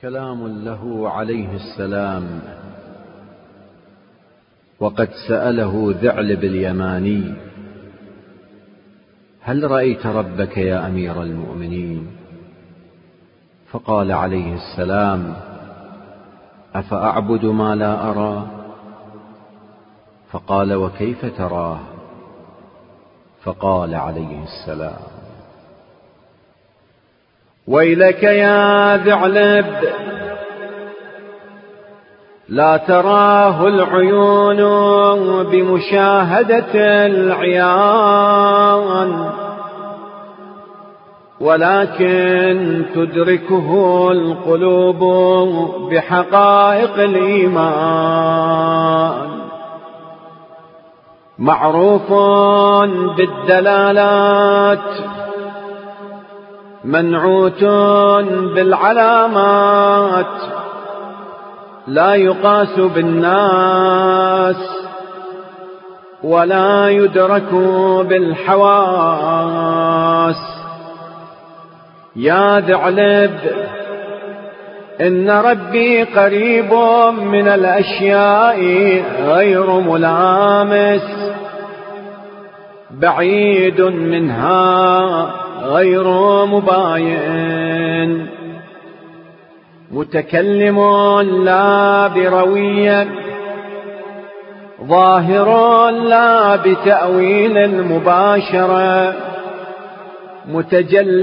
كلام له عليه السلام. وقد سأله ذعلب اليماني هل رأيت ربك يا أمير المؤمنين؟ فقال عليه السلام أفأعبد ما لا أرى؟ فقال وكيف تراه؟ فقال عليه السلام ويلك يا ذعلب لا تراه العيون بمشاهدة العيان ولكن تدركه القلوب بحقائق الإيمان. معروف بالدلالات منعوت بالعلامات لا يقاس بالناس ولا يدرك بالحواس. يا ذعلب إن ربي قريب من الأشياء غير ملامس بعيد منها. غير مباين. متكلم لا بروية ظاهر لا بتأويل المباشرة. متجل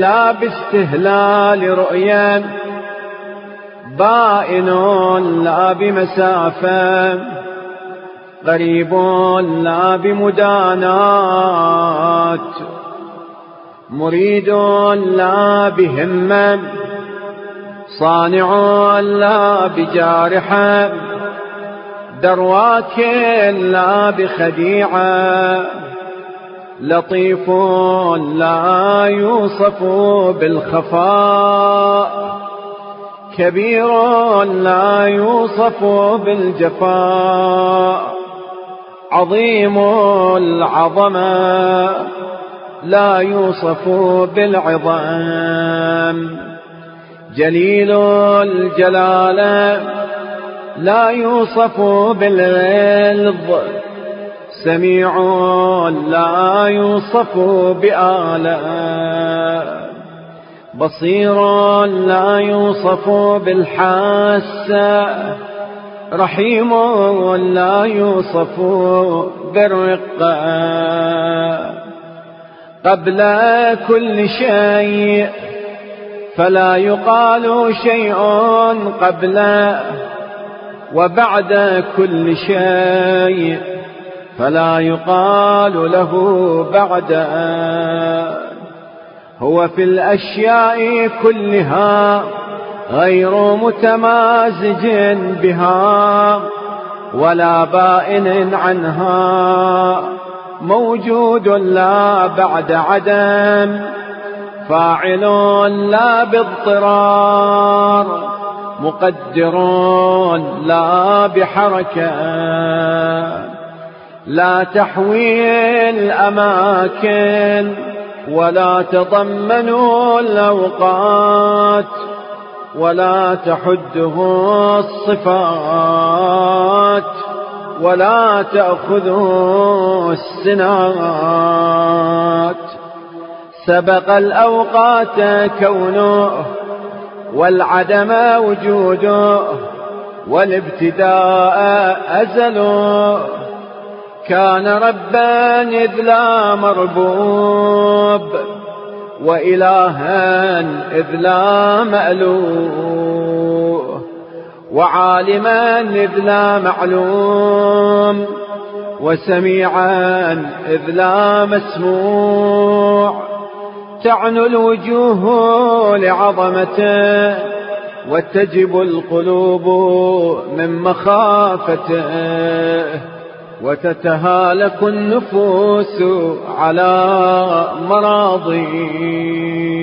لا باستهلال رؤيا بائن لا بمسافة. قريب لا بمدانات. مريد لا بهمة صانع لا بجارحة درواك لا بخديعة لطيف لا يوصف بالخفاء كبير لا يوصف بالجفاء عظيم العظمة. لا يوصف بالعظام. جليل الجلالة لا يوصف بالغلظ سميع لا يوصف بآلاء بصير لا يوصف بالحاسة رحيم لا يوصف بالرقة قبل كل شيء فلا يقال شيء قبل وبعد كل شيء فلا يقال له بعد. هو في الأشياء كلها غير متمازج بها ولا بائن عنها. موجود لا بعد عدم فاعل لا باضطرار مقدر لا بحركة. لا تحوي الأماكن ولا تضمن الأوقات ولا تحده الصفات. ولا تأخذه السنات. سبق الأوقات كونه والعدم وجوده والابتداء أزله كان ربا إذ لا مربوب وإلها إذ لا مألوه وعالما إذ لا معلوم وسميعا إذ لا مسموع تعنو الوجوه لعظمته وتجب القلوب من مخافته وتتهالك النفوس على مراضيه.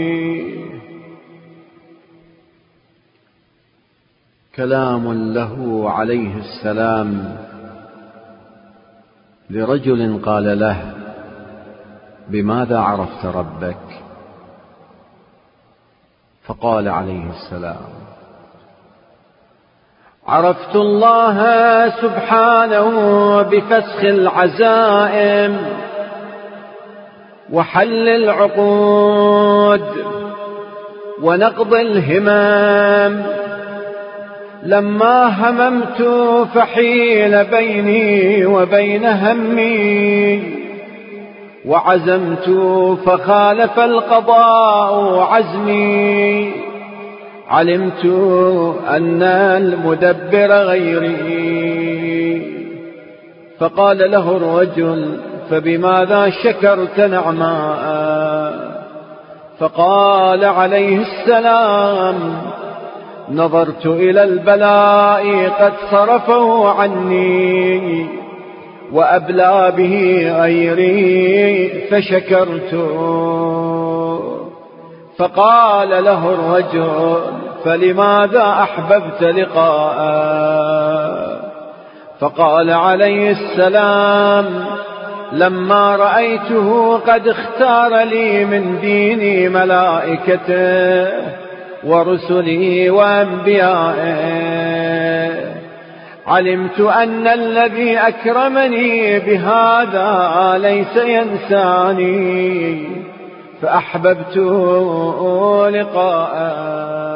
كلام له عليه السلام لرجل قال له بماذا عرفت ربك؟ فقال عليه السلام عرفت الله سبحانه بفسخ العزائم وحل العقود ونقض الهمام لما هممت فحيل بيني وبين همي وعزمت فخالف القضاء عزمي علمت أن المدبر غيري فقال له الرجل فبماذا شكرت نعماء فقال عليه السلام نظرت إلى البلاء قد صرفه عني وأبلى به غيري فشكرت. فقال له الرجل فلماذا أحببت لقاء؟ فقال عليه السلام لما رأيته قد اختار لي من ديني ملائكته. ورسله وأنبيائه علمت أن الذي أكرمني بهذا ليس ينساني فأحببت لقاءه.